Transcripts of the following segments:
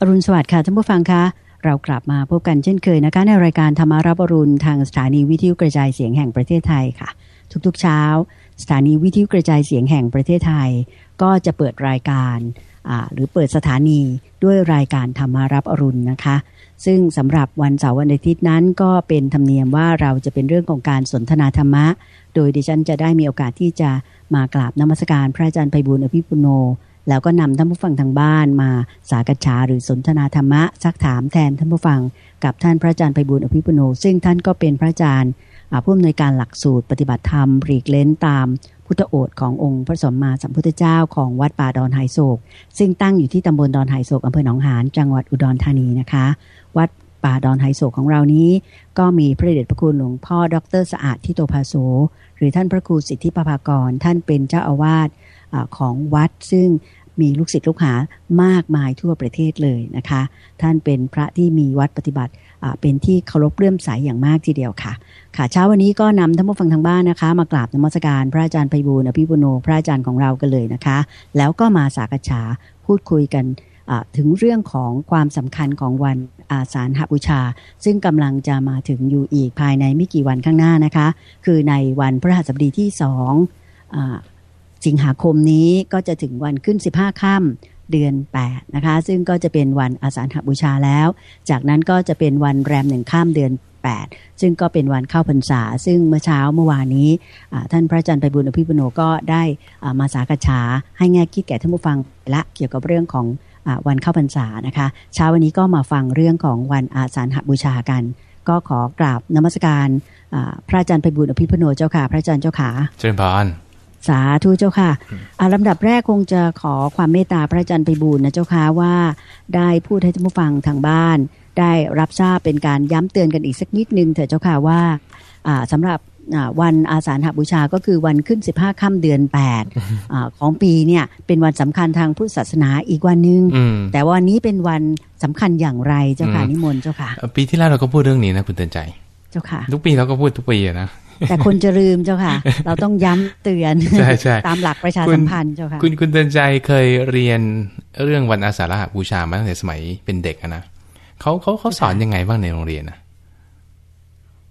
อรุณสวัสดิ์ค่ะท่านผู้ฟังคะเรากลับมาพบกันเช่นเคยนะคะในรายการธรรมารับอรุณทางสถานีวิทยุกระจายเสียงแห่งประเทศไทยค่ะ ทุกๆเช้า สถานีวิทยุกระจายเสียงแห่งประเทศไทย ก็จะเปิดรายการหรือเปิดสถานีด้วยรายการธรรมารับอรุณนะคะ ซึ่งสำหรับวันเสาร์วันอาทิตย์นั้นก็เป็นธรรมเนียมว่าเราจะเป็นเรื่องของการสนทนาธรรมะ โดยดิฉันจะได้มีโอกาสที่จะมากราบนมัสการพระอาจารย์ไพบุญอภิปุโน แล้วก็นำท่านผู้ฟังทางบ้านมาสากฉาหรือสนทนาธรรมะซักถามแทนท่านผู้ฟัง กับท่านพระอาจารย์ไพบุญอภิปุโน ซึ่งท่านก็เป็นพระอาจารย์ผู้อำนวยการหลักสูตรปฏิบัติธรรมปรีกเล้นตามพุทธโอษขององค์พระสมมาสัมพุทธเจ้าของวัดป่าดอนไฮโศก ซึ่งตั้งอยู่ที่ตำบลดอนไฮโศกอำเภอหนองหานจังหวัดอุดรธานีนะคะ วัดป่าดอนไฮโศกของเรานี้ ก็มีพระเดชพระคุณหลวงพ่อดรสะอาดทิโตภาโสหรือท่านพระครูสิทธิปภากรท่านเป็นเจ้าอาวาส ของวัดซึ่งมีลูกศิษย์ลูกหามากมายทั่วประเทศเลยนะคะ ท่านเป็นพระที่มีวัดปฏิบัติเป็นที่เคารพเลื่อมใสยอย่างมากทีเดียวค่ะ ค่ะเช้าวันนี้ก็นำท่านผู้ฟังทางบ้านนะคะ มากราบนมัสการพระอาจารย์ไพบูลอภิปุโนพระอาจารย์ของเรากันเลยนะคะ แล้วก็มาสากฉาพูดคุยกันถึงเรื่องของความสำคัญของวันอาสาฬหบูชา ซึ่งกำลังจะมาถึงอยู่อีกภายในไม่กี่วันข้างหน้านะคะ คือในวันพระหัสบดีที่สอง สิงหาคมนี้ก็จะถึงวันขึ้น 15ค่ำเดือน 8 นะคะ ซึ่งก็จะเป็นวันอาสาฬหบูชาแล้ว จากนั้นก็จะเป็นวันแรมหนึ่งข้ามเดือน 8 ซึ่งก็เป็นวันเข้าพรรษา ซึ่งเมื่อเช้าเมื่อวานนี้ ท่านพระอาจารย์ไปบุญอภิปุโนก็ได้มาสากฉาให้แง่คิดแก่ท่านผู้ฟังละเกี่ยวกับเรื่องของอวันเข้าพรรษานะคะเช้าวันนี้ก็มาฟังเรื่องของวันอาสาฬหบูชากัน ก็ขอกราบนมัสการพระอาจารย์ไปบุญอภิปุโนเจ้าค่ะ พระอาจารย์เจ้าขาเจริญพร สาธุเจ้าค่ะอาลำดับแรกคงจะขอความเมตตาพระอาจารย์ไปบูรณนะเจ้าค่ะว่า ได้พูดให้ท่านผู้ฟังทางบ้าน ได้รับทราบเป็นการย้ำเตือนกันอีกสักนิดนึงเถอะเจ้าค่ะว่าสำหรับวันอาสาฬหบูชาก็คือวันขึ้น 15ค่ำเดือน 8อของปีเนี่ยเป็นวันสำคัญทางพุทธศาสนาอีกวันหนึ่งแต่วันนี้เป็นวันสำคัญอย่างไรเจ้าค่ะนิมนต์เจ้าค่ะ ปีที่แล้วเราก็พูดเรื่องนี้นะคุณเตือนใจ เจ้าค่ะ ทุกปีเราก็พูดทุกปีนะ แต่คนจะลืมเจ้าค่ะ เราต้องย้ำเตือนใช่ใช่ตามหลักประชาสัมพันธ์เจ้าค่ะ คุณคุณเตือนใจเคยเรียนเรื่องวันอาสาฬหบูชามาตั้งแต่สมัยเป็นเด็กนะเขาเขาเขาสอนยังไงบ้างในโรงเรียนนะ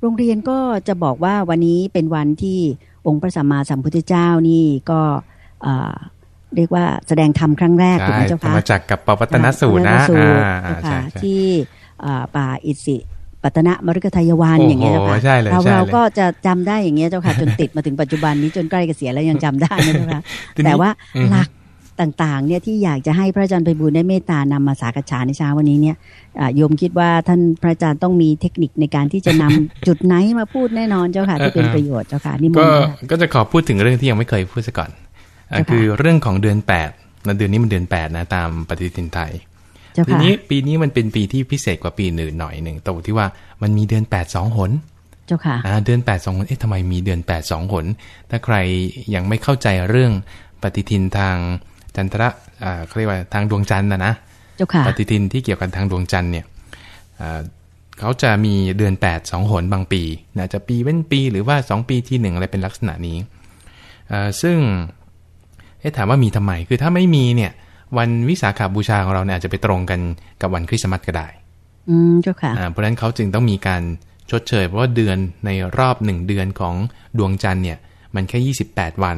โรงเรียนก็จะบอกว่าวันนี้เป็นวันที่องค์พระสัมมาสัมพุทธเจ้านี่ก็เรียกว่าแสดงธรรมครั้งแรกถูกไหมเจ้าค่ะมาจากกับปวัตนสูตรนะที่ป่าอิสิ ปัตนะมฤคทายวันอย่างเงี้ยเจ้าค่ะเราเราก็จะจำได้อย่างเงี้ยเจ้าค่ะจนติดมาถึงปัจจุบันนี้จนใกล้เกษียณแล้วยังจำได้นะเจ้าค่ะแต่ว่าหลักต่างๆเนี่ยที่อยากจะให้พระอาจารย์ไปบูลได้เมตตานำมาสากฉาในเช้าวันนี้เนี่ยโยมคิดว่าท่านพระอาจารย์ต้องมีเทคนิคในการที่จะนำจุดไหนมาพูดแน่นอนเจ้าค่ะที่เป็นประโยชน์เจ้าค่ะนี่มันก็จะขอพูดถึงเรื่องที่ยังไม่เคยพูดซะก่อนคือเรื่องของเดือนแปดเดือนนี้มันเดือนแปดนะตามปฏิทินไทย ปีนี้ปีนี้มันเป็นปีที่พิเศษกว่าปีอื่นหน่อยหนึ่งตรงที่ว่ามันมีเดือนแปดสองหนเจ้าค่ะเดือนแปดสองหนเอ๊ะทำไมมีเดือนแปดสองหน ถ้าใครยังไม่เข้าใจเรื่องปฏิทินทางจันทระเขาเรียกว่าทางดวงจันทร์นะนะ เจ้าค่ะ ปฏิทินที่เกี่ยวกับทางดวงจันทร์เนี่ยเขาจะมีเดือนแปดสองหนบางปีนะจะปีเว้นปีหรือว่าสองปีที่หนึ่งอะไรเป็นลักษณะนี้ ซึ่งถามว่ามีทำไม คือถ้าไม่มีเนี่ย วันวิสาขาบูชาของเราเนี่ยอาจจะไปตรงกันกับวันคริสต์มาสก็ได้ อืมเจ้าค่ะเพราะฉะนั้นเขาจึงต้องมีการชดเชย เพราะว่าเดือนในรอบหนึ่งเดือนของดวงจันทร์เนี่ย มันแค่ยี่สิบแปดวัน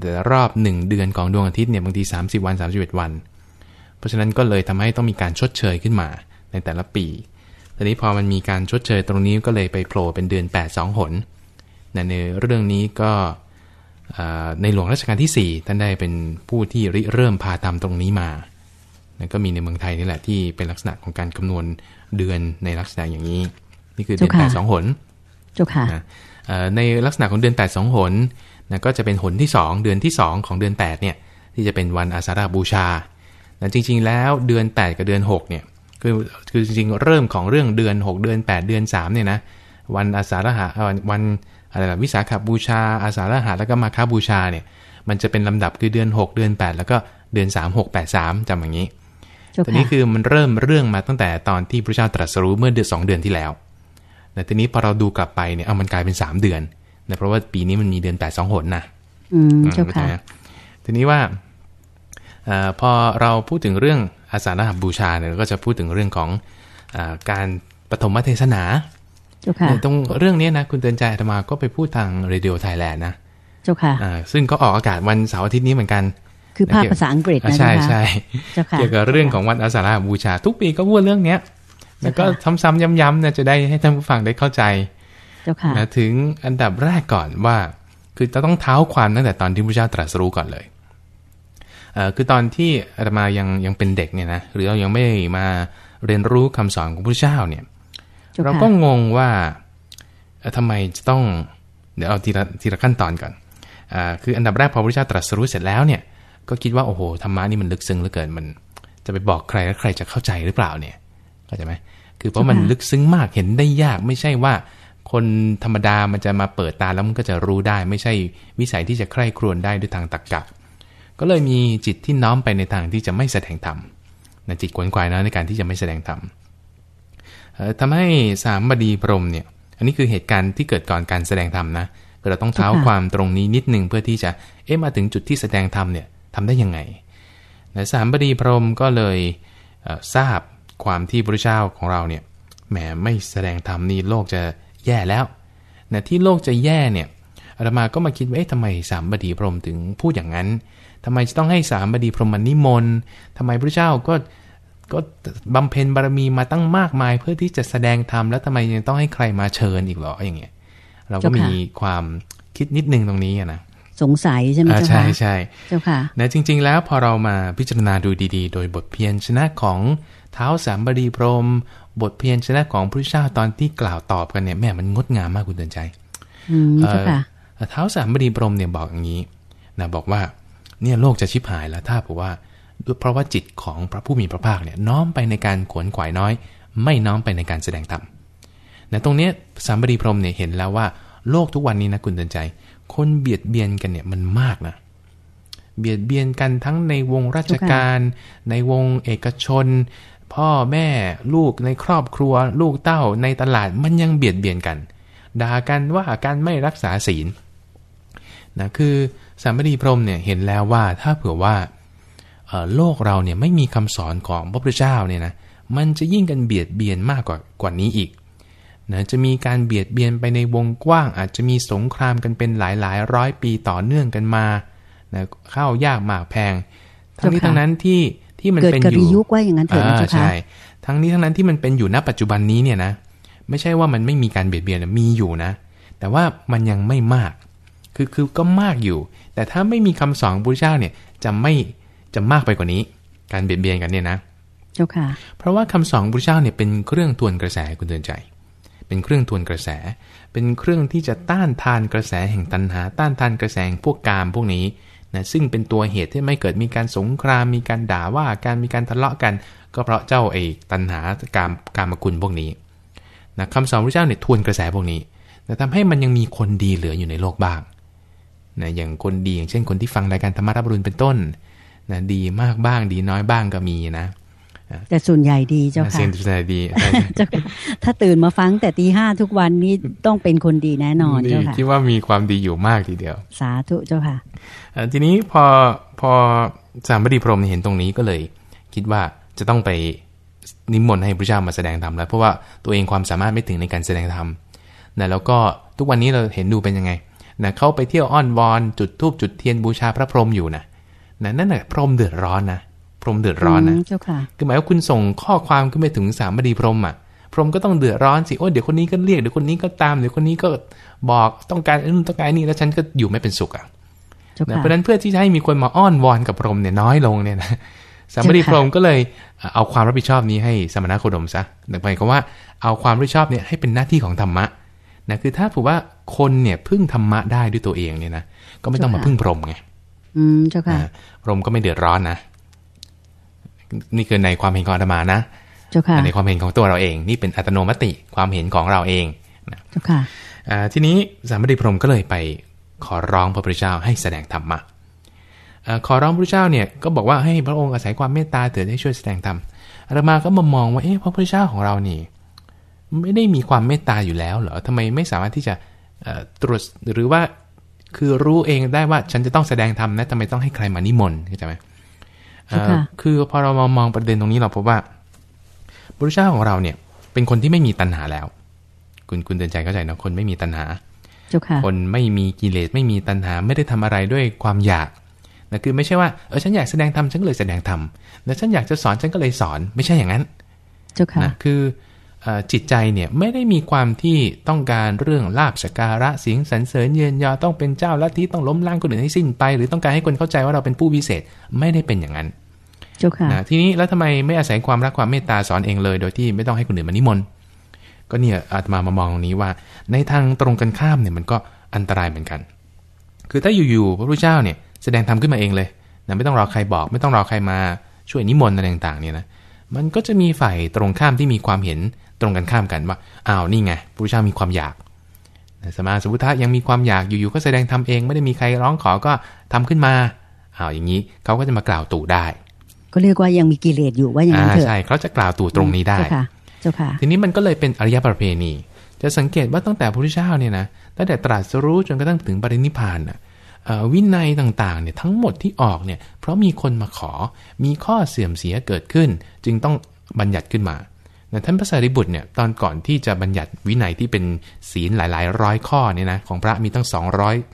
แต่รอบหนึ่งเดือนของดวงอาทิตย์เนี่ยบางทีสามสิบวันสามสิบเอ็ดวัน เพราะฉะนั้นก็เลยทำให้ต้องมีการชดเชยขึ้นมาในแต่ละปีทีนี้พอมันมีการชดเชยตรงนี้ก็เลยไปโผล่เป็นเดือนแปดสองหนในเรื่องนี้ก็ ในหลวงรัชกาลที่ 4 ท่านได้เป็นผู้ที่ริเริ่มพาทำตรงนี้มานั่นก็มีในเมืองไทยนี่แหละที่เป็นลักษณะของการคำนวณเดือนในลักษณะอย่างนี้ นี่คือเดือนแปดสองหนจุค่ะในลักษณะของเดือนแปดสองหนนะก็จะเป็นหนที่ 2 เดือนที่ 2 ของเดือน8เนี่ยที่จะเป็นวันอาสาฬบูชาแต่จริง ๆ แล้วเดือน 8 กับเดือน6เนี่ยคือคือจริงๆเริ่มของเรื่องเดือน 6 เดือน 8 เดือน3เนี่ยนะวันอาสาฬหะวัน อะไรล่ะวิสาขบูชา อาสาฬหะแล้วก็มาคาบูชาเนี่ย มันจะเป็นลำดับคือเดือน 6 เดือน 8 แล้วก็เดือน 3 6 8 3จำอย่างนี้ตอนนี้คือมันเริ่มเรื่องมาตั้งแต่ตอนที่พระเจ้าตรัสรู้เมื่อเดือนสองเดือนที่แล้ว แต่ทีนี้พอเราดูกลับไปเนี่ยเอามันกลายเป็น3เดือนนะเพราะว่าปีนี้มันมีเดือน8 2หนนะอืมเจ้าค่ะทีนี้ว่าอพอเราพูดถึงเรื่องอาสาฬหบูชาเนี่ยก็จะพูดถึงเรื่องของอการปฐมเทศนาเจ้าค่ะ ตรงเรื่องนี้นะ คุณเตือนใจอาตมาก็ไปพูดทางเรดิโอไทยแลนด์นะเจ้าค่ะอ่าซึ่งก็ออกอากาศวันเสาร์อาทิตย์นี้เหมือนกัน คือภาคภาษาอังกฤษอ่านะใช่เจ้าค่ะใช่เจ้าค่ะเกี่ยวกับเรื่องของวันอาสาฬหบูชา ทุกปีก็พูดเรื่องเนี้ยแล้วก็ซ้ำๆย้ำๆเนี่ยจะได้ให้ท่านผู้ฟังได้เข้าใจเจ้าค่ะนะถึงอันดับแรกก่อนว่า คือจะต้องเท้าความตั้งแต่ตอนที่พระเจ้าตรัสรู้ก่อนเลยเอ่อคือตอนที่อาตมายังยังเป็นเด็กเนี่ยนะหรือเรายังไม่มาเรียนรู้คำสอนของพระเจ้าเนี่ย เจ้าค่ะเราก็งงว่าเอ่อทำไมจะต้องเดี๋ยวเอาทีละทีละขั้นตอนก่อนอาคืออันดับแรกพอพระเจ้าตรัสรู้เสร็จแล้วเนี่ย ก็คิดว่าโอ้โหธรรมะนี่มันลึกซึ้งเหลือเกินมัน จะไปบอกใครแล้วใครจะเข้าใจหรือเปล่าเนี่ยเข้าใจไหมคือเพราะมันลึกซึ้งมากเห็นได้ยากไม่ใช่ว่า คนธรรมดามันจะมาเปิดตาแล้วมันก็จะรู้ได้ ไม่ใช่วิสัยที่จะใคร่ครวญได้ด้วยทางตรรกะก็เลยมีจิตที่น้อมไปในทางที่จะไม่แสดงธรรมนะจิตกวนกวายนะในการที่จะไม่แสดงธรรมเอ่อ ทำให้สามบดีพรหมเนี่ย อันนี้คือเหตุการณ์ที่เกิดก่อนการแสดงธรรมนะเราต้องเท้าความตรงนี้นิดหนึ่งเพื่อที่จะเอ๊ะมาถึงจุดที่แสดงธรรมเนี่ยทำได้ยังไงนะสามบดีพรหมก็เลยเอ่อทราบความที่พระเจ้าของเราเนี่ยแหมไม่แสดงธรรมนี่โลกจะแย่แล้วนะที่โลกจะแย่เนี่ยอาตมาก็มาคิดว่าเอ๊ะทำไมสามบดีพรหมถึงพูดอย่างนั้นทำไมจะต้องให้สามบดีพรหมมานิมนต์ทำไมพระเจ้าก็ ก็บำเพ็ญบารมีมาตั้งมากมายเพื่อที่จะแสดงธรรมแล้วทำไมยังต้องให้ใครมาเชิญอีกเหรออย่างเงี้ย เราก็มีความคิดนิดนึงตรงนี้อะนะสงสัยใช่ไหมอ่าเจ้าใช่ค่ะใช่เจ้าค่ะนะจริง ๆ แล้วพอเรามาพิจารณาดูดี ๆ โดยบทเพียรชนะของเท้าสามบดีพรหมบทเพียรชนะของพระเจ้าตอนที่กล่าวตอบกันเนี่ยแม่มันงดงามมากคุณเตือนใจอืมเจ้าค่ะเอ่อเท้าสามบดีพรหมเนี่ยบอกอย่างนี้นะบอกว่าเนี่ยโลกจะชิบหายแล้วถ้าบอกว่า เพราะว่าจิตของพระผู้มีพระภาคเนี่ยน้อมไปในการขวนขวายน้อย ไม่น้อมไปในการแสดงธรรมนะตรงเนี้ยสามบดีพรมเนี่ยเห็นแล้วว่าโลกทุกวันนี้นะคุณเตือนใจ คนเบียดเบียนกันเนี่ยมันมากนะเบียดเบียนกันทั้งในวงราชการ ในวงเอกชน พ่อแม่ลูกในครอบครัว ลูกเต้าในตลาดมันยังเบียดเบียนกันด่ากันว่าการไม่รักษาศีลนะคือสามบดีพรมเนี่ยเห็นแล้วว่าถ้าเผื่อว่า โลกเราเนี่ยไม่มีคำสอนของพระพุทธเจ้าเนี่ยนะมันจะยิ่งกันเบียดเบียนมากกว่ากว่านี้อีกนะจะมีการเบียดเบียนไปในวงกว้าง อาจจะมีสงครามกันเป็นหลายหลายร้อยปีต่อเนื่องกันมานะข้าวยากหมากแพง ทั้งนี้เจ้าค่ะทั้งนั้นที่ที่มันเกิดเป็นกอริยู่ยุกว่าอย่างนั้นเถอะนะอ่าเจ้าค่ะใช่ทั้งนี้ทั้งนั้นที่มันเป็นอยู่ณปัจจุบันนี้เนี่ยนะไม่ใช่ว่ามันไม่มีการเบียดเบียนนะมีอยู่นะ แต่ว่ามันยังไม่มาก คือคือก็มากอยู่ แต่ถ้าไม่มีคำสอนของพระพุทธเจ้าเนี่ยจะไม่ จะมากไปกว่านี้ การเบียดเบียนกันเนี่ยนะเจ้าค่ะ เพราะว่าคำสอนของพระพุทธเจ้าเนี่ยเป็นเครื่องทวนกระแสคุณเตือนใจ เป็นเครื่องทวนกระแส เป็นเครื่องที่จะต้านทานกระแสแห่งตัณหา ต้านทานกระแสแห่งพวกกามพวกนี้นะซึ่งเป็นตัวเหตุที่ไม่เกิดมีการสงคราม มีการด่าว่าการมีการทะเลาะกัน ก็เพราะเจ้าไอ้ตัณหากามกามคุณพวกนี้นะคำสอนพระเจ้าเนี่ยทวนกระแสพวกนี้แต่ทำให้มันยังมีคนดีเหลืออยู่ในโลกบ้างนะอย่างคนดีอย่างเช่นคนที่ฟังรายการธรรมรับรุณเป็นต้น นะดีมากบ้างดีน้อยบ้างก็มีนะแต่ส่วนใหญ่ดีเจ้าเสียค่ะงใจดีใช่ใช่เจ้าค่ะถ้าตื่นมาฟังแต่ตีห้าทุกวันนี้ต้องเป็นคนดีแน่นอนนี่เจ้าค่ะคิดว่ามีความดีอยู่มากทีเดียว สาธุเจ้าค่ะเอ่อทีนี้พอพอสามบดีพรหมเห็นตรงนี้ก็เลย คิดว่าจะต้องไปนิมนต์ให้พระเจ้ามาแสดงธรรมแล้วเพราะว่าตัวเองความสามารถไม่ถึงในการแสดงธรรมนะแล้วก็ทุกวันนี้เราเห็นดูเป็นยังไงนะเข้าไปเที่ยวอ้อนวอนจุดธูปจุดเทียนบูชาพระพรหมอยู่นะ นะนั่นแหละพรหมเดือดร้อนนะพรหมเดือดร้อนนะมเจ้าค่ะคือหมายว่าคุณส่งข้อความขึ้นไปถึงสามบดีพรหมอะพรหมก็ต้องเดือดร้อนสิโอ้ยเดี๋ยวคนนี้ก็เรียกเดี๋ยวคนนี้ก็ตามเดี๋ยวคนนี้ก็บอกต้องการนู่นต้องการนี่แล้วฉันก็อยู่ไม่เป็นสุขอะเจ้านะค่ะเพราะฉะนั้นเพื่อที่จะให้มีคนมาอ้อนวอนกับพรหมเนี่ยน้อยลงเนี่ยนะสามบดีเจ้าค่ะพรหมก็เลยเอาความรับผิดชอบนี้ให้สมณโคดมซะหมายความว่าเอาความรับผิดชอบเนี่ยให้เป็นหน้าที่ของธรรมะนะคือถ้าถือว่าคนเนี่ยพึ่งธรรมะได้ด้วยตัวเองเนี่ยนะก็ไม่ต้องมาพึ่งพรหมไง อืมเจ้าค่ะอ่าพรหมก็ไม่เดือดร้อนนะ นี่คือในความเห็นของอาตมานะเจ้าค่ะในความเห็นของตัวเราเอง นี่เป็นอัตโนมัติความเห็นของเราเองนะเจ้าค่ะอ่าทีนี้สามบดีพรหมก็เลยไปขอร้องพระพุทธเจ้าให้แสดงธรรมะอ่าขอร้องพระพุทธเจ้าเนี่ยก็บอกว่าให้พระองค์อาศัยความเมตตาเถิดให้ช่วยแสดงธรรมอาตมาก็มามองว่าเอ๊ะพระพุทธเจ้าของเรานี่ไม่ได้มีความเมตตาอยู่แล้วเหรอทำไมไม่สามารถที่จะเอ่อตรวจหรือว่า คือรู้เองได้ว่าฉันจะต้องแสดงธรรมนะทำไมต้องให้ใครมานิมนต์เข้าใจไหมเอ่อคือพอเรามามองประเด็นตรงนี้เราพบว่าพระเจ้าของเราเนี่ย เป็นคนที่ไม่มีตัณหาแล้ว คุณคุณเตือนใจเข้าใจนะคนไม่มีตัณหาเจ้าค่ะคนไม่มีกิเลสไม่มีตัณหาไม่ได้ทำอะไรด้วยความอยากนะคือไม่ใช่ว่าเออฉันอยากแสดงธรรมฉันก็เลยแสดงธรรมแล้วฉันอยากจะสอนฉันก็เลยสอน ไม่ใช่อย่างนั้นเจ้าค่ะนะคือเอ่อ จิตใจเนี่ยไม่ได้มีความที่ต้องการเรื่องลาบสการะเสียงสรรเสริญเยินยอต้องเป็นเจ้าลัทธิต้องล้มล้างคนอื่นให้สิ้นไป หรือต้องการให้คนเข้าใจว่าเราเป็นผู้วิเศษไม่ได้เป็นอย่างนั้นเจ้าค่ะนะทีนี้แล้วทำไมไม่อาศัยความรักความเมตตาสอนเองเลย โดยที่ไม่ต้องให้คนอื่นมานิมนต์ก็เนี่ยอาตมามามองตรงนี้ว่า ในทางตรงกันข้ามเนี่ยมันก็อันตรายเหมือนกัน คือถ้าอยู่ๆพระพุทธเจ้าเนี่ยแสดงธรรมขึ้นมาเองเลยนะไม่ต้องรอใครบอก ไม่ต้องรอใครมาช่วยนิมนต์อะไรต่างๆเนี่ยนะมันก็จะมีฝ่ายตรงข้ามที่มีความเห็น ตรงกันข้ามกันว่าอ้าวนี่ไงพระพุทธเจ้ามีความอยากนะสมมาสมพุทธะยังมีความอยากอยู่ๆก็แสดงธรรมเองไม่ได้มีใครร้องขอก็ทำขึ้นมาอ้าวอย่างนี้เขาก็จะมากล่าวตู่ได้ ก็เรียกว่ายังมีกิเลสอยู่ว่าอย่างนั้นเถอะใช่เขาจะกล่าวตู่ตรงนี้ได้เจ้าค่ะเจ้าค่ะทีนี้มันก็เลยเป็นอริยประเพณี จะสังเกตว่าตั้งแต่พระพุทธเจ้าเนี่ยนะตั้งแต่ตรัสรู้จนกระทั่งถึงปรินิพพานน่ะเอ่อวินัยต่างๆเนี่ยทั้งหมดที่ออกเนี่ยเพราะมีคนมาขอมีข้อเสื่อมเสียเกิดขึ้น จึงต้องบัญญัติขึ้นมา นะท่านพระสารีบุตรเนี่ยตอนก่อนที่จะบัญญัติวินัยที่เป็นศีลหลาย ๆ ร้อยข้อเนี่ยนะของพระมีตั้ง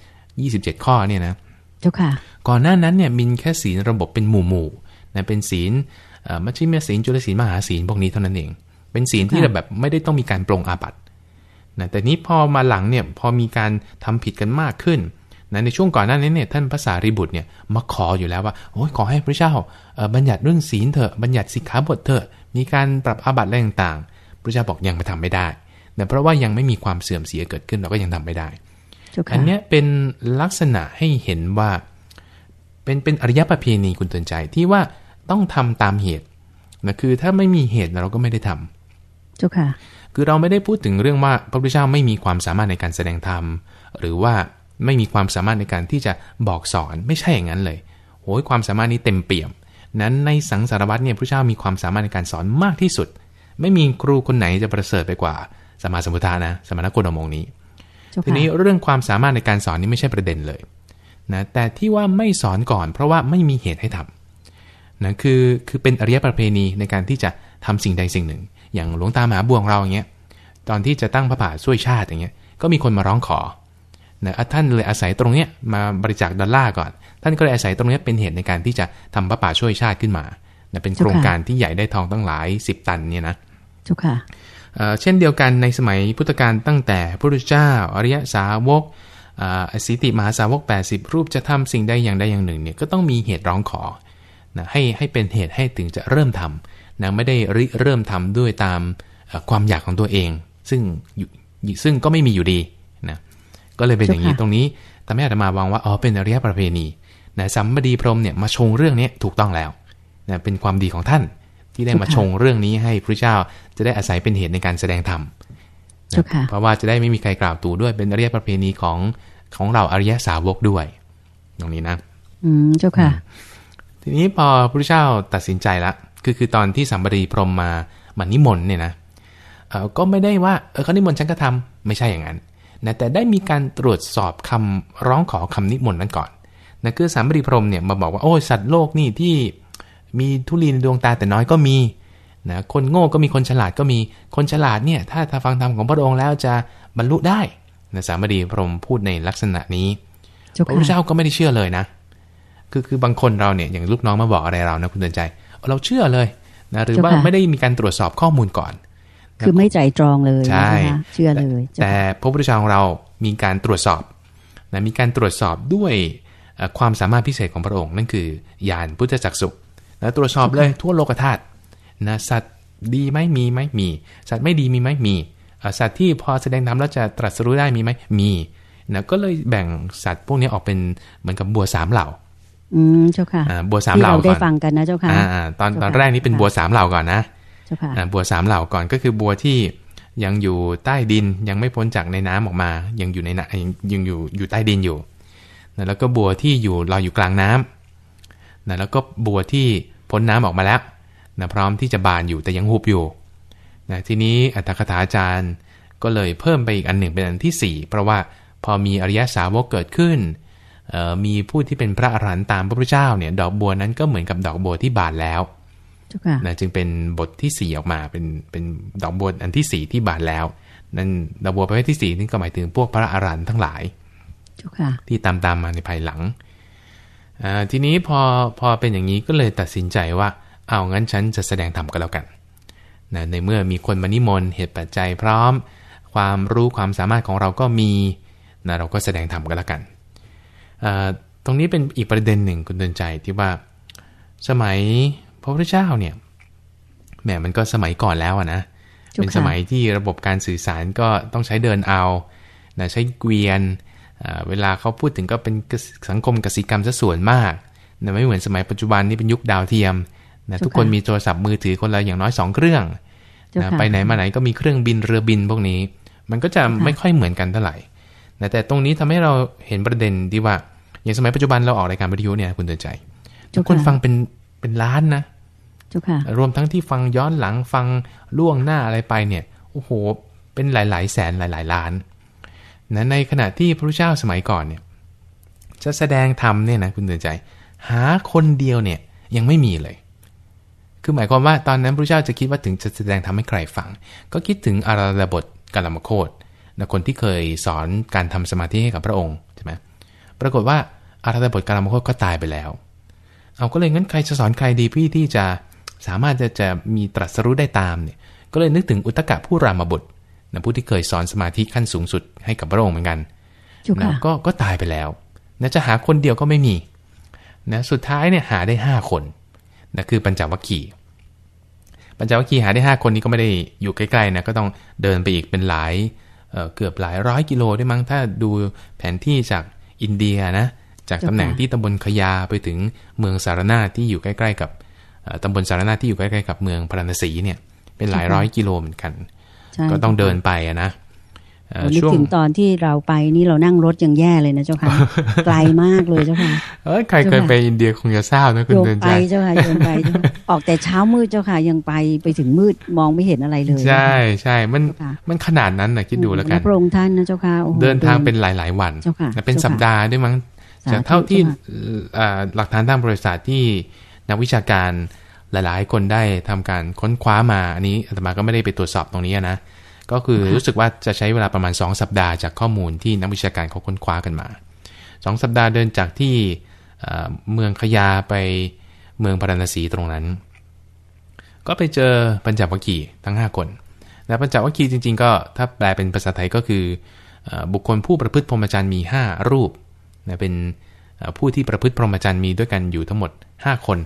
227 ข้อเนี่ยนะเจ้าค่ะ ก่อนหน้านั้นเนี่ยมีแค่ศีลระบบเป็นหมู่หมู่ๆนะเป็นศีลเอ่อมัชฌิมศีลจุลศีลมหาศีลพวกนี้เท่านั้นเอง เป็นศีลที่ค่ะแบบไม่ได้ต้องมีการปรงอาบัตินะแต่นี้พอมาหลังเนี่ยพอมีการทำผิดกันมากขึ้นนะในช่วงก่อนหน้านี้เนี่ยท่านพระสารีบุตรเนี่ยมาขออยู่แล้วว่าโอ้ยขอให้พระเจ้าเอ่อบัญญัติเรื่องศีลเถอะบัญญัติสิกขาบทเถอะ มีการปรับอาบัติอะไรต่างๆพระเจ้าบอกยังไม่ทำไม่ได้นะเพราะว่ายังไม่มีความเสื่อมเสียเกิดขึ้นเราก็ยังทำไม่ได้เจ้าค่ะอันเนี้ยเป็นลักษณะให้เห็นว่า เป็นเป็นอริยประเพณีคุณเตือนใจที่ว่าต้องทำตามเหตุนะคือถ้าไม่มีเหตุเราก็ไม่ได้ทำเจ้าค่ะ คือเราไม่ได้พูดถึงเรื่องว่าพระพุทธเจ้าไม่มีความสามารถในการแสดงธรรม หรือว่าไม่มีความสามารถในการที่จะบอกสอนไม่ใช่อย่างนั้นเลยโอ้ยความสามารถนี้เต็มเปี่ยม นั้นในสังสารวัตรเนี่ยพระเจ้ามีความสามารถในการสอนมากที่สุด ไม่มีครูคนไหนจะประเสริฐไปกว่าสมมาสมพุทธานะ สมณโคดมงค์นี้เจ้าทีค่ะนี้เรื่องความสามารถในการสอนนี่ไม่ใช่ประเด็นเลยนะแต่ที่ว่าไม่สอนก่อน เพราะว่าไม่มีเหตุให้ทำนะคือคือเป็นอริยประเพณีในการที่จะทำสิ่งใดสิ่งหนึ่ง อย่างหลวงตามหาบัวของเราอย่างเงี้ยตอนที่จะตั้งพระป่าช่วยชาติอย่างเงี้ยก็มีคนมาร้องขอ นะอะท่านเลยอาศัยตรงเนี้ยมาบริจาคดอลลาร์ก่อน ท่านก็เลยอาศัยตรงเนี้ยเป็นเหตุในการที่จะทำพระป่าช่วยชาติขึ้นมานะเป็นโครงการที่ใหญ่ได้ทองตั้งหลายสิบตันเนี่ยนะเจ้าค่ะเอ่อเช่นเดียวกันในสมัยพุทธกาลตั้งแต่พระพุทธเจ้า อริยสาวกอ่าอสิติมหาสาวก 80 รูปจะทำสิ่งใดอย่างใดอย่างหนึ่งเนี่ยก็ต้องมีเหตุร้องขอนะให้ให้เป็นเหตุให้ถึงจะเริ่มทำนะไม่ได้ริเริ่มทำด้วยตามเอ่อความอยากของตัวเอง ซึ่งอยู่ซึ่งก็ไม่มีอยู่ดีนะ ก็เลยเป็นอย่างนี้เจ้าค่ะตรงนี้ทำให้อาตมาวางว่าอ๋อเป็นอริยประเพณีนะสัมบดีพรหมเนี่ยมาชงเรื่องนี้ถูกต้องแล้วนะเป็นความดีของท่านที่ได้มาชงเรื่องนี้ให้พระเจ้าจะได้อาศัยเป็นเหตุในการแสดงธรรมเจ้าค่ะเพราะว่าจะได้ไม่มีใครกล่าวตู่ด้วยเป็นอริยประเพณีของของเราอริยสาวกด้วย ตรงนี้นะ อืมเจ้าค่ะ ทีนี้พอพระพุทธเจ้าตัดสินใจละคือคือตอนที่สัมบดีพรหมมามานิมนต์เนี่ยนะเออก็ไม่ได้ว่าเออเขานิมนต์ฉันก็ทำไม่ใช่อย่างนั้น นะแต่ได้มีการตรวจสอบคำร้องขอคำนิมนต์นั้นก่อนนะคือสัมบดีพรหมเนี่ยมาบอกว่าโอ้ยสัตว์โลกนี่ที่มีทุลีในดวงตาแต่น้อยก็มีนะคนโง่ก็มีคนฉลาดก็มีคนฉลาดเนี่ยถ้าถ้าฟังธรรมของพระองค์แล้วจะบรรลุได้นะสามบดีพรหมพูดในลักษณะนี้เจ้าพระพุทธค่ะเจ้าก็ไม่ได้เชื่อเลยนะ คือคือบางคนเราเนี่ยอย่างลูกน้องมาบอกอะไรเรานะคุณเตือนใจ เราเชื่อเลยนะหรือว่าไม่ได้มีการตรวจสอบข้อมูลก่อน คือไม่ใจตรองเลยใช่นะคะเชื่อเลยเจ้าแต่พระพุทธเจ้าของเรามีการตรวจสอบนะมีการตรวจสอบด้วยเอ่อความสามารถพิเศษของพระองค์ นั่นคือญาณพุทธจักสุนะตรวจสอบเลยทั่วโลกธาตุนะสัตว์ดีไหมมีไหมมี สัตว์ไม่ดีมีไหมมีเอ่อสัตว์ที่พอแสดงธรรมแล้วจะตรัสรู้ได้มีไหมมีนะก็เลยแบ่งสัตว์พวกนี้ออกเป็นเหมือนกับบัวสามเหล่าอืมเจ้าค่ะอ่าบัวสามที่เหล่าเราได้ก่อนฟังกันนะเจ้าค่ะอ่าอ่าตอนเจ้าตอนค่ะแรกนี่เป็นค่ะบัวสามเหล่าก่อนนะเจ้าค่ะอ่า บัวสามเหล่าก่อนก็คือบัวที่ยังอยู่ใต้ดินยังไม่พ้นจากในน้ำออกมา ยังอยู่ในน้ำยังยังอยู่อยู่ใต้ดินอยู่นะแล้วก็บัวที่อยู่ลอยอยู่กลางน้ำนะแล้วก็บัวที่พ้นน้ำออกมาแล้วนะพร้อมที่จะบานอยู่แต่ยังหุบอยู่นะทีนี้อัตถคถาจารย์ก็เลยเพิ่มไปอีกอันหนึ่งเป็นอันที่สี่เพราะว่าพอมีอริยสาวกเกิดขึ้น มีผู้ที่เป็นพระอรหันต์ตามพระพุทธเจ้าเนี่ยดอกบัวนั้นก็เหมือนกับดอกบัวที่บานแล้ว นะจึงเป็นบทที่สี่ออกมาเป็นเป็นดอกบัวอันที่สี่ที่บานแล้ว นั่นดอกบัวประเภทที่สี่นี่ก็หมายถึงพวกพระอรหันต์ทั้งหลายที่ตามตามมาในภายหลังทีนี้พอพอเป็นอย่างนี้ก็เลยตัดสินใจว่า เอางั้นฉันจะแสดงธรรมก็แล้วกันนะในเมื่อมีคนมานิมนต์เหตุปัจจัยพร้อม ความรู้ความสามารถของเราก็มีนะเราก็แสดงธรรมก็แล้วกัน ตรงนี้เป็นอีกประเด็นหนึ่งคุณเดินใจที่ว่าสมัย พระพุทธเจ้าเนี่ยแหมมันก็สมัยก่อนแล้วนะเป็นสมัยที่ระบบการสื่อสารก็ต้องใช้เดินเอานะใช้เกวียนเวลาเขาพูดถึงก็เป็นสังคมกสิกรรมซะส่วนมากนะไม่เหมือนสมัยปัจจุบันนี่เป็นยุคดาวเทียมนะทุกคนมีโทรศัพท์มือถือคนละอย่างน้อยสองเครื่องนะไปไหนมาไหนก็มีเครื่องบินเรือบินพวกนี้ มันก็จะไม่ค่อยเหมือนกันเท่าไหร่นะแต่ตรงนี้ทำให้เราเห็นประเด็นที่ว่า อย่างสมัยปัจจุบันเราออกรายการวิทยุเนี่ยคุณเตือนใจทุกคนฟังเป็นเป็นล้านนะ รวมทั้งที่ฟังย้อนหลังฟังล่วงหน้าอะไรไปเนี่ยโอ้โห เป็นหลาย ๆ แสนหลาย ๆ ล้านนะในขณะที่พระเจ้าสมัยก่อนเนี่ยจะแสดงธรรมเนี่ยนะคุณเตือนใจ หาคนเดียวเนี่ยยังไม่มีเลย คือหมายความว่าตอนนั้นพระเจ้าจะคิดว่าถึงจะแสดงทำให้ใครฟัง ก็คิดถึงอาราบทกาลมโคตนะคนที่เคยสอนการทำสมาธิให้กับพระองค์ใช่ไหมปรากฏว่าอาราบทกาลมโคตก็ตายไปแล้ว เอาก็เลยงั้นใครจะสอนใครดีพี่ที่จะ สามารถจะจะมีตรัสรู้ได้ตามเนี่ยก็เลยนึกถึงอุตกะผู้รามบุตรนะผู้ที่เคยสอนสมาธิขั้นสูงสุดให้กับพระองค์เหมือนกันนะก็ก็ตายไปแล้วนะจะหาคนเดียวก็ไม่มีนะสุดท้ายเนี่ยหาได้ห้าคนนะคือปัญจวัคคีย์ปัญจวัคคีย์หาได้ห้าคนนี้ก็ไม่ได้อยู่ใกล้ๆนะก็ต้องเดินไปอีกเป็นหลายเเกือบหลายร้อยกิโลได้มั้งถ้าดูแผนที่จากอินเดียนะจากตำแหน่งที่ตำบลขยาไปถึงเมืองสารนาที่อยู่ใกล้ ๆ กับ ตำบลสารนาที่อยู่ใกล้ๆกับเมืองพาราณสีเนี่ย เป็นหลายร้อยกิโลเหมือนกัน ก็ต้องเดินไปอะนะนึกถึงตอนที่เราไปนี่เรานั่งรถยังแย่เลยนะเจ้าค่ะไกลมากเลยเจ้าค่ะเอ้ยใครเคยไปอินเดียคงจะทราบนะคุณเดินใจไปเจ้าค่ะโยนไปออกแต่เช้ามืดเจ้าค่ะยังไปไปถึงมืดมองไม่เห็นอะไรเลยใช่ใช่มันมันขนาดนั้นนะคิดดูแล้วกันพระองค์ท่านนะเจ้าค่ะเดินทางเป็นหลาย ๆ วันเป็นสัปดาห์ด้วยมั้งจากเท่าที่หลักฐานทางบริษัทที่ นักวิชาการหลาย ๆ คนได้ทำการค้นคว้ามาอันนี้อาตมาก็ไม่ได้ไปตรวจสอบตรงนี้นะก็คือรู้สึกว่าจะใช้เวลาประมาณ 2 สัปดาห์จากข้อมูลที่นักวิชาการเขาค้นคว้ากันมา 2 สัปดาห์เดินจากที่เมืองขยาไปเมืองพาราณสีตรงนั้น ก็ไปเจอปัญจวัคคีย์ทั้ง 5 คนและปัญจวัคคีย์จริง ๆ ก็ถ้าแปลเป็นภาษาไทยก็คือบุคคลผู้ประพฤติพรหมจรรย์มี 5 รูปนะเป็น ผู้ที่ประพฤติพรหมจรรย์มีด้วยกันอยู่ทั้งหมด 5 คน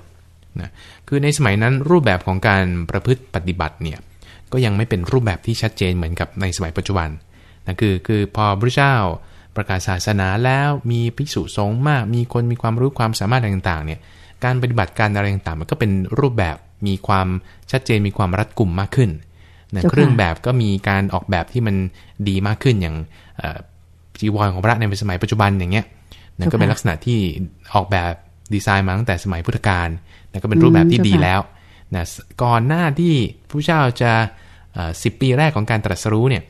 นะคือในสมัยนั้นรูปแบบของการประพฤติปฏิบัติเนี่ยก็ยังไม่เป็นรูปแบบที่ชัดเจนเหมือนกับในสมัยปัจจุบันนะคือคือพอพระเจ้าประกาศศาสนาแล้วมีภิกษุสงฆ์มาก มีคนมีความรู้ความสามารถต่างๆเนี่ยการปฏิบัติการอะไรต่างๆมันก็เป็นรูปแบบมีความชัดเจนมีความรัดกุมมากขึ้นนะเครื่องแบบก็มีการออกแบบที่มันดีมากขึ้นอย่างจีวรของพระในสมัยปัจจุบันอย่างเงี้ย นั่นก็เป็นลักษณะที่ออกแบบดีไซน์มาตั้งแต่สมัยพุทธกาลนั่นก็เป็นรูปแบบที่ดีแล้วนะก่อนหน้าที่พระเจ้าจะสิบปีแรกของการตรัสรู้เนี่ย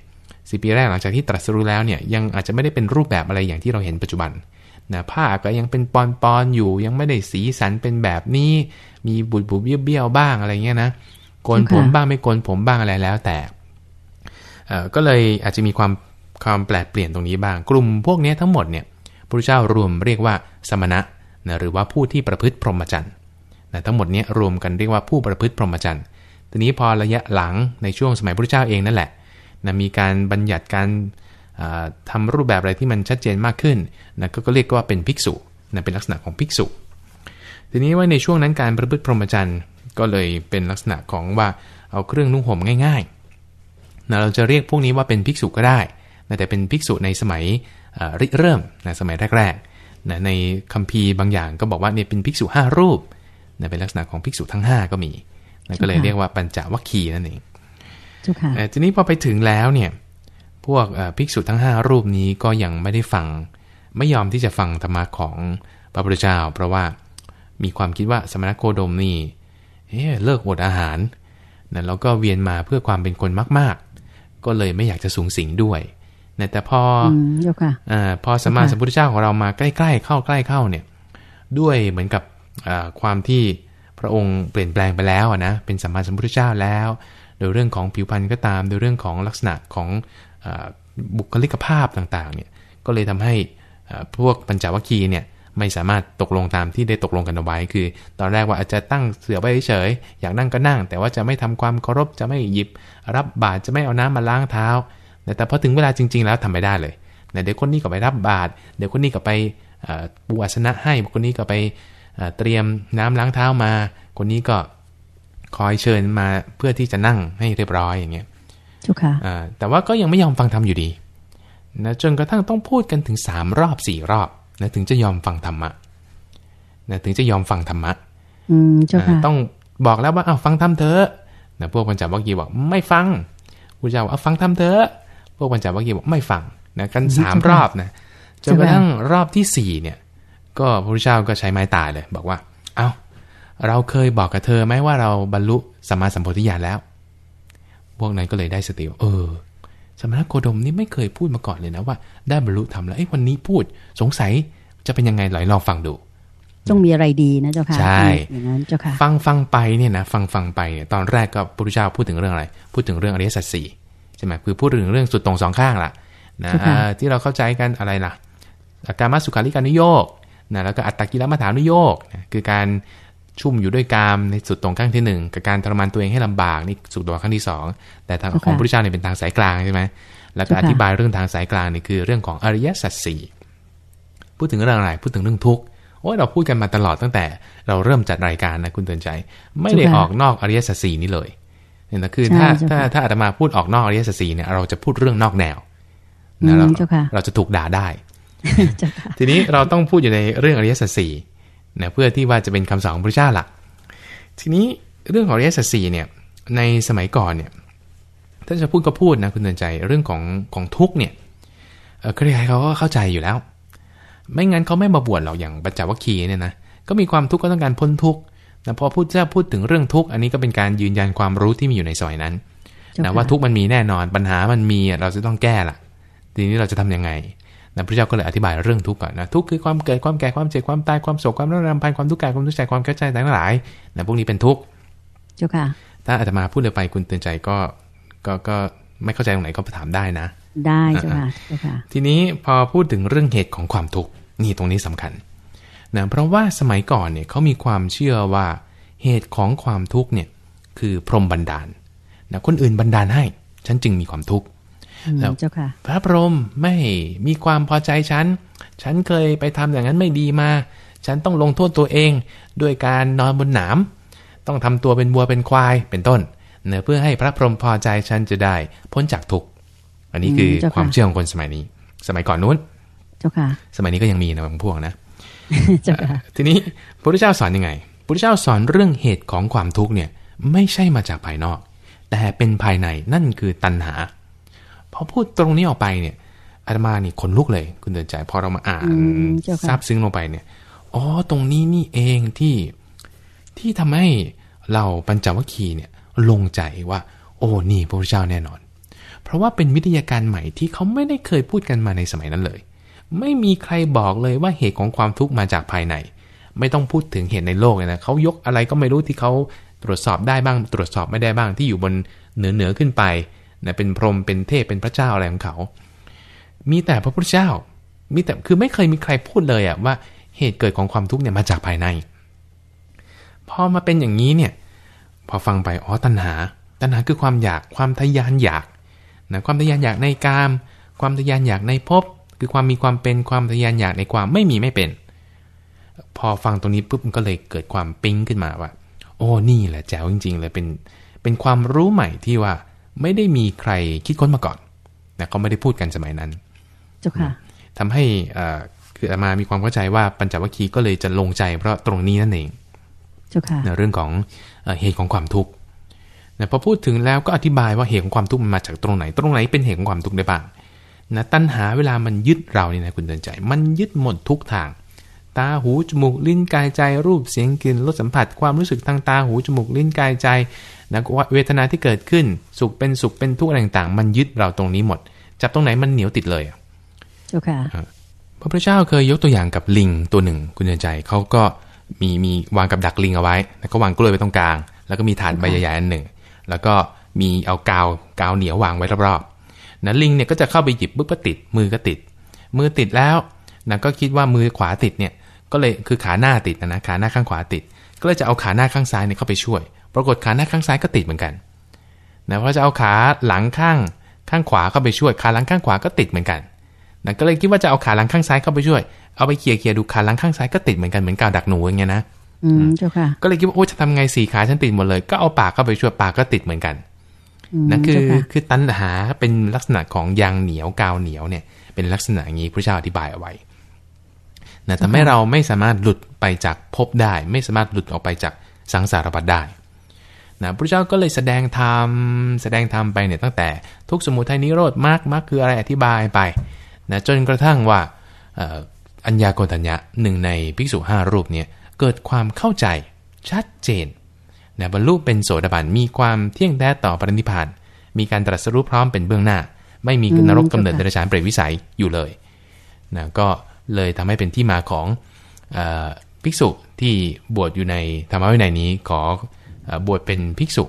สิปีแรกหลังจากที่ตรัสรู้แล้วเนี่ยยังอาจจะไม่ได้เป็นรูปแบบอะไรอย่างที่เราเห็นปัจจุบันนะผ้าก็ยังเป็นปอนปอนอยู่ยังไม่ได้สีสันเป็นแบบนี้มีบุบบุบเบี้ยวบ้างอะไรเงี้ยนะโกนผมบ้างไม่โกนผมบ้างอะไรแล้วแต่ก็เลยอาจจะมีความความแปลเปลี่ยนตรงนี้บ้าง กลุ่มพวกนี้ทั้งหมดเนี่ย พระเจ้ารวมเรียกว่าสมณะนะหรือว่าผู้ที่ประพฤติพรหมจรรย์นะทั้งหมดนี้รวมกันเรียกว่าผู้ประพฤติพรหมจรรย์ทีนี้พอระยะหลังในช่วงสมัยพระเจ้าเองนั่นแหละนะมีการบัญญัติการทำรูปแบบอะไรที่มันชัดเจนมากขึ้นนะก็เรียกว่าเป็นภิกษุนะเป็นลักษณะของภิกษุ ทีนี้ว่าในช่วงนั้นการประพฤติพรหมจรรย์ก็เลยเป็นลักษณะของว่าเอาเครื่องนุ่งห่มง่ายๆนะเราจะเรียกพวกนี้ว่าเป็นภิกษุก็ได้นะแต่เป็นภิกษุในสมัย ริเริ่มนะสมัยแรกๆนะในคัมภีร์บางอย่างก็บอกว่าเนี่ยเป็นภิกษุ5รูปนะเป็นลักษณะของภิกษุทั้ง 5 ก็มีนั่นก็เลยเรียกว่าปัญจวัคคีย์นั่นเองทีนี้พอไปถึงแล้วเนี่ยพวกภิกษุทั้งห้ารูปนี้ก็ยังไม่ได้ฟัง ไม่ยอมที่จะฟังธรรมะของพระพุทธเจ้า เพราะว่ามีความคิดว่าสมณโคดมนี่เเลิกอดอาหารนะแล้วก็เวียนมาเพื่อความเป็นคนมาก ๆ ก็เลยไม่อยากจะสูงสิงด้วย นะแต่พออืมเจ้าค่ะอ่าพอสมมาสัมพุทธเจ้าของเรามาใกล้ๆเข้าใกล้เข้าเนี่ย ด้วยเหมือนกับอ่าความที่พระองค์เปลี่ยนแปลงไปแล้วอะนะเป็นสัมมาสัมพุทธเจ้าแล้ว โดยเรื่องของผิวพรรณก็ตาม โดยเรื่องของลักษณะของอาบุคลิกภาพต่างๆ เนี่ยก็เลยทำให้อ่าพวกปัญจวัคคีย์เนี่ยไม่สามารถตกลงตามที่ได้ตกลงกันเอาไว้ คือ ตอนแรกว่าอาจจะตั้งเสือไว้เฉยๆอยากนั่งก็นั่ง แต่ว่าจะไม่ทำความเคารพจะไม่หยิบรับบาตรจะไม่เอาน้ำมาล้างเท้า แต่แต่พอถึงเวลาจริง ๆ แล้วทำไม่ได้เลยนะเดี๋ยวคนนี้ก็ไปรับบาตรเดี๋ยวคนนี้ก็ไปเอ่อปูอาสนะให้คนนี้ก็ไปเอ่อเตรียมน้ำล้างเท้ามา คนนี้ก็คอยเชิญมาเพื่อที่จะนั่งให้เรียบร้อยอย่างเงี้ยเจ้าค่ะอ่าแต่ว่าก็ยังไม่ยอมฟังธรรมอยู่ดีนะจนกระทั่งต้องพูดกันถึงสามรอบสี่รอบนะถึงจะยอมฟังธรรมะนะถึงจะยอมฟังธรรมะอืมเจ้าค่ะอ่าต้องบอกแล้วว่าอ้าวฟังธรรมเถอะนะพวกปัญจวัคคีย์บอกไม่ฟังพระเจ้าบอกเอาฟังธรรมเถอะ พวกปัญจวัคคีย์บอกไม่ฟังนะกันสามรอบนะจนกระทั่งรอบที่สี่เนี่ย ก็พระพุทธเจ้าก็ใช้ไม้ตายเลย บอกว่า เอา้า เราเคยบอกกับเธอไหมว่าเราบรรลุสัมมาสัมโพธิญาณแล้ว พวกนั้นก็เลยได้สติว่าเออสมณโคดมนี่ไม่เคยพูดมาก่อนเลยนะว่า ได้บรรลุธรรมแล้วไอ้ยวันนี้พูดสงสัยจะเป็นยังไงหลอยลองฟังดูต้องมีอะไรดีนะเจ้าค่ะใช่อย่างนั้นเจ้าค่ะฟังฟังไปเนี่ยนะฟังฟังไปเนี่ยตอนแรกก็พระพุทธเจ้าพูดถึงเรื่องอะไร พูดถึงเรื่องอริยสัจสี่ ใช่ไหมคือพูดถึงเรื่องสุดตรงสองข้างล่ะนะใช่ค่ะอ่าที่เราเข้าใจกันอะไรล่ะอาการมาสุขาริการนุโยกนะแล้วก็อัตตกิลมัฐานุโยกนะคือการชุ่มอยู่ด้วยกามในสุดตรงข้างที่หนึ่งกับการทรมานตัวเองให้ลำบากนี่สุดตรงข้างที่สองแต่ทางของพระพุทธเจ้าเนี่ยเป็นทางสายกลางใช่ไหมแล้วก็อธิบายเรื่องทางสายกลางนี่คือเรื่องของอริยสัจสี่พูดถึงเรื่องอะไรพูดถึงเรื่องทุกข์โอ้ยเราพูดกันมาตลอดตั้งแต่เราเริ่มจัดรายการนะคุณเตือนใจ ไม่ได้เจ้าค่ะออกนอกอริยสัจสี่นี้เลย เนี่ยนะคือถ้าใช่เจ้าถ้าค่ะถ้าอาตมาพูดออกนอกอริยสัจสี่เนี่ยเราจะพูดเรื่องนอกแนวอืนะมเราเจ้าค่ะเราจะถูกด่าได้เจ้าค่ะทีนี้เราต้องพูดอยู่ในเรื่องอริยสัจสี่นะเพื่อที่ว่าจะเป็นคำสอนของพระเจ้าหลักทีนี้เรื่องของอริยสัจสี่เนี่ย ในสมัยก่อนเนี่ย ถ้าจะพูดก็พูดนะคุณเตือนใจเรื่องของของทุกข์เนี่ยเอ่อใครๆเขาก็เข้าใจอยู่แล้ว ไม่งั้นเขาไม่มาบวชหรอกอย่างปัญจวัคคีย์เนี่ยนะก็มีความทุกข์ก็ต้องการพ้นทุกข์ แต่พอพูดจะพูดถึงเรื่องทุกข์อันนี้ก็เป็นการยืนยันความรู้ที่มีอยู่ในสมัยนั้นเจ้านะค่ะว่าทุกข์มันมีแน่นอนปัญหามันมีเราจะต้องแก้ล่ะ ทีนี้เราจะทำยังไงนะพระเจ้าก็เลยอธิบายเรื่องทุกข์ก่อนนะทุกข์คือความเกิดความแก่ความเจ็บความตายความโศกความร้อนรำพันความทุกข์กายความทุกข์ใจความเข้าใจทั้งหลายนะพวกนี้เป็นทุกข์เจ้าค่ะ ถ้าอาตมาพูดเลยไปคุณเตือนใจก็ก็ก็ไม่เข้าใจตรงไหนก็ถามได้นะ ได้เจ้าค่ะเจ้าค่ะทีนี้พอพูดถึงเรื่องเหตุของความทุกข์นี่ตรงนี้สำคัญ นะเพราะว่าสมัยก่อนเนี่ยเขามีความเชื่อว่าเหตุของความทุกข์เนี่ยคือพรหมบันดาลนะคนอื่นบันดาลให้ ฉันจึงมีความทุกข์อืมแล้วเจ้าค่ะพระพรหมไม่มีความพอใจฉัน ฉันเคยไปทำอย่างนั้นไม่ดีมา ฉันต้องลงโทษตัวเองด้วยการนอนบนหนาม ต้องทำตัวเป็นวัวเป็นควายเป็นต้นเนะเพื่อให้พระพรหมพอใจฉันจะได้พ้นจากทุกข์ อันนี้คือมเจ้าค่ะความเชื่อของคนสมัยนี้ สมัยก่อนนู้น เจ้าค่ะ สมัยนี้ก็ยังมีนะบางพวกนะเจ้าค่ะ ทีนี้พระพุทธเจ้าสอนยังไงพระพุทธเจ้าสอนเรื่องเหตุของความทุกข์เนี่ยไม่ใช่มาจากภายนอก แต่เป็นภายในนั่นคือตัณหาพอพูดตรงนี้ออกไปเนี่ยอาตมานี่ขนลุกเลย คุณเดินใจพอเรามาอ่านอืมเจ้าค่ะซาบซึ้งลงไปเนี่ยอ๋อตรงนี้นี่เองที่ที่ทำให้เราปัญจวัคคีย์เนี่ยลงใจว่า โอ้นี่พระพุทธเจ้าแน่นอน เพราะว่าเป็นวิทยาการใหม่ที่เขาไม่ได้เคยพูดกันมาในสมัยนั้นเลย ไม่มีใครบอกเลยว่าเหตุของความทุกข์มาจากภายใน ไม่ต้องพูดถึงเหตุในโลกเลยนะเขายกอะไรก็ไม่รู้ที่เขาตรวจสอบได้บ้าง ตรวจสอบไม่ได้บ้างที่อยู่บนเหนือเหนือขึ้นไปนะเป็นพรหมเป็นเทพเป็นพระเจ้าอะไรของเขา มีแต่พระพุทธเจ้า มีแต่คือไม่เคยมีใครพูดเลยอะว่าเหตุเกิดของความทุกข์เนี่ยมาจากภายใน พอมาเป็นอย่างนี้เนี่ยพอฟังไปอ๋อตัณหา ตัณหาคือความอยากความทะยานอยากนะความทะยานอยากในกาม ความทะยานอยากในภพ คือความมีความเป็นความทะยานอยากในความไม่มีไม่เป็น พอฟังตรงนี้ปุ๊บมันก็เลยเกิดความปิ๊งขึ้นมาว่า โอ้นี่แหละแจ๋วจริง ๆ เลยเป็นเป็นความรู้ใหม่ที่ว่าไม่ได้มีใครคิดค้นมาก่อนนะเขาไม่ได้พูดกันสมัยนั้นเจ้าค่ะทำให้เอ่อคืออาตมามีความเข้าใจว่าปัญจวัคคีย์ก็เลยจะลงใจเพราะตรงนี้นั่นเองเจ้าค่ะในเรื่องของเอ่อเหตุของความทุกข์นะพอพูดถึงแล้วก็อธิบายว่าเหตุของความทุกข์มันมาจากตรงไหน ตรงไหนเป็นเหตุของความทุกข์ได้บ้าง นะตัณหาเวลามันยึดเรานี่นะคุณเดินใจ มันยึดหมดทุกทาง ตาหูจมูกลิ้นกายใจรูปเสียงกลิ่นรสสัมผัสความรู้สึกทางตาหูจมูกลิ้นกายใจนะเวทนาที่เกิดขึ้น สุขเป็นสุขเป็นทุกข์อะไรต่างๆ มันยึดเราตรงนี้หมด จับตรงไหนมันเหนียวติดเลยเจ้าค่ะพระพุทธเจ้าเคยยกตัวอย่างกับลิงตัวหนึ่งคุณเดินใจเขาก็มีมีวางกับดักลิงเอาไว้ แล้วก็วางกล้วยไว้ตรงกลาง แล้วก็มีถาดใบใหญ่ๆอันหนึ่ง แล้วก็มีเอากาวกาวเหนียววางไว้รอบๆ นะลิงเนี่ยก็จะเข้าไปหยิบปุ๊บก็ติด มือก็ติด มือติดแล้วนะก็คิดว่ามือขวาติดเนี่ยก็เลยคือขาหน้าติดนะนะขาหน้าข้างขวาติด ก็เลยจะเอาขาหน้าข้างซ้ายเนี่ยเข้าไปช่วย ปรากฏขาหน้าข้างซ้ายก็ติดเหมือนกันนะเพราะจะเอาขาหลังข้างข้างขวาเข้าไปช่วย ขาหลังข้างขวาก็ติดเหมือนกันนะก็เลยคิดว่าจะเอาขาหลังข้างซ้ายเข้าไปช่วย เอาไปเขี่ยเขี่ยดูขาหลังข้างซ้ายก็ติดเหมือนกันเหมือนกาวดักหนูอย่างเงี้ยนะอืมเจ้าค่ะ ก็เลยคิดว่าโอ้จะทำไงสี่ขาฉันติดหมดเลย ก็เอาปากเข้าไปช่วยปากก็ติดเหมือนกันอืม นั่นคือเจ้าค่ะคือตัณหาเป็นลักษณะของยางเหนียวกาวเหนียวเนี่ย เป็นลักษณะอย่างนี้พระเจ้าอธิบายเอาไว้นะทำให้เราไม่สามารถหลุดไปจากภพได้ ไม่สามารถหลุดออกไปจากสังสารวัฏได้นะพระเจ้าก็เลยแสดงธรรมแสดงธรรมไปเนี่ยตั้งแต่ทุกสมุทัยนิโรธมรรคมรรคคืออะไรอธิบายไปนะจนกระทั่งว่าเอ่ออัญญาโกณทัญญะหนึ่งในภิกษุห้ารูปเนี่ยเกิดความเข้าใจชัดเจน นะบรรลุเป็นโสดาบันมีความเที่ยงแท้ต่อปรินิพานมีการตรัสรู้พร้อมเป็นเบื้องหน้า ไม่มีนรกกำเนิดเจ้าค่ะเดรัจฉานเปรตวิสัยอยู่เลยนะก็เลยทำให้เป็นที่มาของออภิกษุที่บวชอยู่ในธรรมวินัยนี้ขออบวชเป็นภิกษุ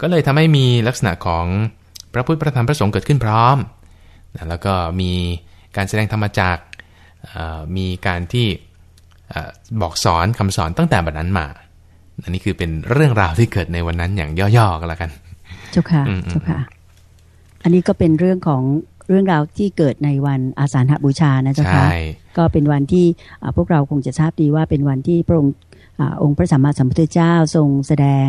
ก็เลยทำให้มีลักษณะของพระพุทธพระธรรมพระสงฆ์เกิดขึ้นพร้อมนะแล้วก็มีการแสดงธรรมจักรมีการที่อบอกสอนคำสอนตั้งแต่บัดนั้นมา อันนี้คือเป็นเรื่องราวที่เกิดในวันนั้นอย่างย่อๆก็แล้วกันเจ้าค่ะอืมอืมเจ้าค่ะ อันนี้ก็เป็นเรื่องของเรื่องราวที่เกิดในวันอาสาฬหบูชานะเจ้าค่ะใช่ก็เป็นวันที่อ่าพวกเราคงจะทราบดีว่าเป็นวันที่พระองค์อ่าองค์พระสัมมาสัมพุทธเจ้าทรงแสดง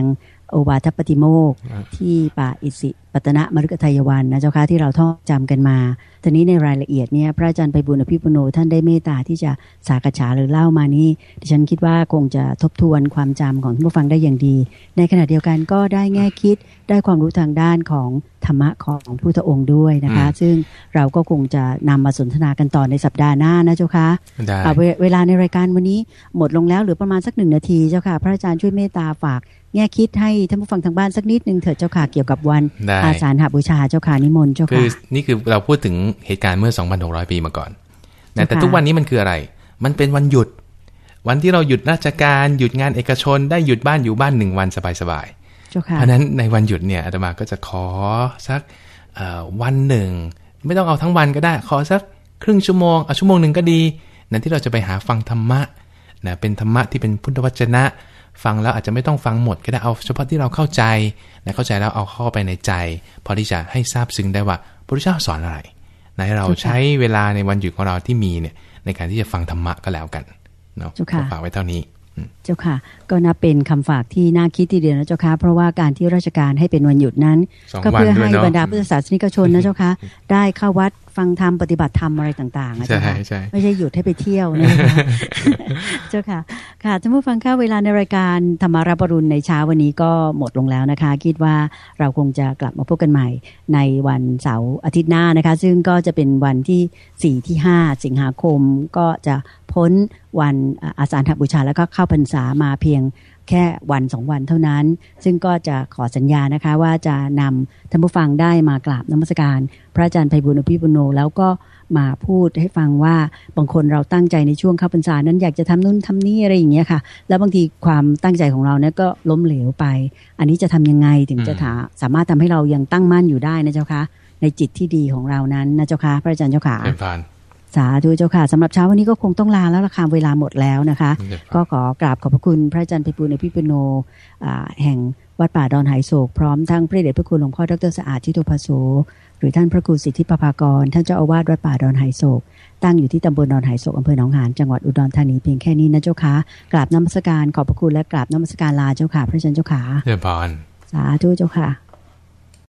โอวาทปฏิโมกข์อ่าที่ป่าอิสิปตนะมฤคทายวันนะเจ้าค่ะที่เราท่องจำกันมาทีนี้ในรายละเอียดเนี่ยพระอาจารย์ไปบุญอภิปุโนท่านได้เมตตาที่จะสากฉาหรือเล่ามานี่ดิฉันคิดว่าคงจะทบทวนความจำของท่านผู้ฟังได้อย่างดี ในขณะเดียวกันก็ได้แง่คิดได้ความรู้ทางด้านของธรรมะของพุทธองค์ด้วยนะคะ ซึ่งเราก็คงจะนำมาสนทนากันต่อในสัปดาห์หน้านะเจ้าค่ะได้อ่าเวเวลาในรายการวันนี้หมดลงแล้วเหรือประมาณสักหนึ่งนาทีเจ้าค่ะพระอาจารย์ช่วยเมตตาฝาก แง่คิดให้ท่านผู้ฟังทางบ้านสักนิดนึงเถิดเจ้าค่ะเกี่ยวกับวันได้อาสาฬหบูชาเจ้าค่ะนิมนต์เจ้าคืค่ะอนี่คือเราพูดถึงเหตุการณ์เมื่อ 2,600 ปีมาก่อนนะแต่ค่ะทุกวันนี้มันคืออะไร มันเป็นวันหยุด วันที่เราหยุดราชการหยุดงานเอกชน ได้หยุดบ้านอยู่บ้านหนึ่งวันสบายๆเจ้าค่ะเพราะฉะนั้นในวันหยุดเนี่ยอาตมาก็จะขอสักเอ่อวันหนึ่ง ไม่ต้องเอาทั้งวันก็ได้ ขอสักครึ่งชั่วโมงเอาชั่วโมงหนึ่งก็ดี นั่นที่เราจะไปหาฟังธรรมะนะเป็นธรรมะที่เป็นพุทธวจนะ ฟังแล้วอาจจะไม่ต้องฟังหมดก็ได้เอาเฉพาะที่เราเข้าใจนะเข้าใจแล้วเอาเข้าไปในใจ พอที่จะให้ทราบซึ้งได้ว่าพระพุทธเจ้าสอนอะไรนะให้เราเจ้าค่ะใช้เวลาในวันหยุดของเราที่มีเนี่ยในการที่จะฟังธรรมะก็แล้วกันเนาะเจ้าค่ะขอฝากไว้เท่านี้ เจ้าค่ะ ก็นับเป็นคำฝากที่น่าคิดทีเดียวนะเจ้าค่ะ เพราะว่าการที่ราชการให้เป็นวันหยุดนั้นสองก็วันเพื่อด้วยให้เนาะบรรดาพุทธศาสนิกชนนะเจ้าค่ะได้เข้าวัดฟังธรรมปฏิบัติธรรมอะไรต่างๆนะใช่เจ้าค่ะใช่ไม่ใช่หยุดให้ไปเที่ยวนะเจ้าค่ะ ค่ะท่านผู้ฟังค่ะเวลาในรายการธรรมารับปรุณในเช้าวันนี้ก็หมดลงแล้วนะคะ คิดว่าเราคงจะกลับมาพบกันใหม่ในวันเสาร์อาทิตย์หน้านะคะ ซึ่งก็จะเป็นวันที่ 4 ที่ 5 สิงหาคมก็จะ พ้นวันอาสาฬหบูชาแล้วก็เข้าพรรษามาเพียงแค่วันสองวันเท่านั้น ซึ่งก็จะขอสัญญานะคะ ว่าจะนำท่านผู้ฟังได้มากราบนมัสการ พระอาจารย์ไพบุญอภิปุโน แล้วก็มาพูดให้ฟังว่าบางคนเราตั้งใจในช่วงเข้าพรรษานั้นอยากจะทำนู่นทำนี่อะไรอย่างเงี้ยค่ะ แล้วบางทีความตั้งใจของเราเนี่ยก็ล้มเหลวไป อันนี้จะทำยังไงถึงจะถาสามารถทำให้เรายังตั้งมั่นอยู่ได้นะเจ้าคะในจิตที่ดีของเรานั้นนะเจ้าคะพระอาจารย์เจ้าขา สาธุเจ้าค่ะสำหรับเช้าวันนี้ก็คงต้องลาแล้วละค่ะเวลาหมดแล้วนะคะเป็นพานก็ขอกราบขอบพระคุณพระอาจารย์ไพบูลย์อภิปุโนอ่าแห่งวัดป่าดอนไหโศกพร้อมทั้งพระเดชพระคุณหลวงพ่อดรสะอาดทิโตภาโสหรือท่านพระครูสิทธิปภากร ท่านเจ้าอาวาสวัดป่าดอนไหโศก ตั้งอยู่ที่ตำบลดอนไหโศกอำเภอหนองหานจังหวัดอุดรธานีเพียงแค่นี้นะเจ้าค่ะกราบนมัสการขอบพระคุณและกราบนมัสการลาเจ้าค่ะพระอาจารย์เจ้าค่ะเป็นพานสาธุเจ้าค่ะ